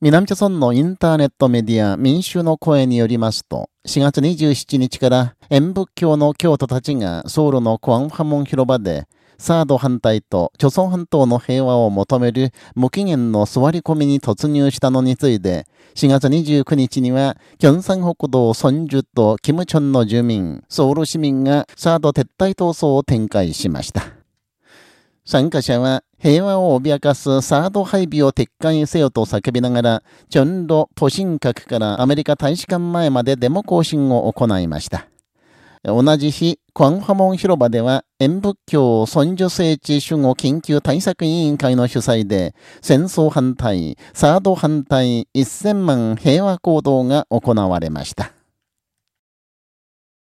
南朝村のインターネットメディア民衆の声によりますと、4月27日から演仏教の教徒たちがソウルのクアンファモン広場で、サード反対と朝鮮半島の平和を求める無期限の座り込みに突入したのについて、4月29日には、キョンサン北道ソンジュとキムチョンの住民、ソウル市民がサード撤退闘争を展開しました。参加者は平和を脅かすサード配備を撤回せよと叫びながら、チョンロポシン閣からアメリカ大使館前までデモ行進を行いました。同じ日、クアンファモン広場では、演仏教尊女聖地守護緊急対策委員会の主催で、戦争反対、サード反対1000万平和行動が行われました。